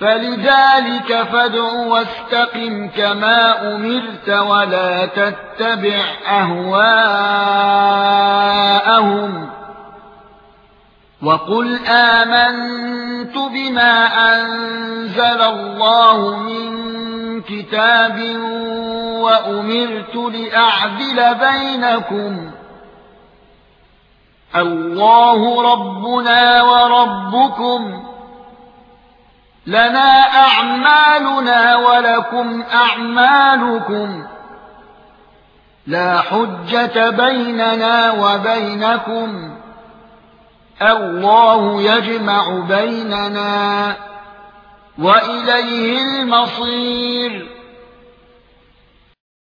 فلذلك فادع واستقم كما أمرت ولا تتبع أهواءهم. وقل آمنت بما أنزل الله من كتاب وأمرت لأعدل بينكم. الله ربنا وربكم. لنا أعمالنا ولكم أعمالكم. لا حجة بيننا وبينكم. الله يجمع بيننا وإليه المصير.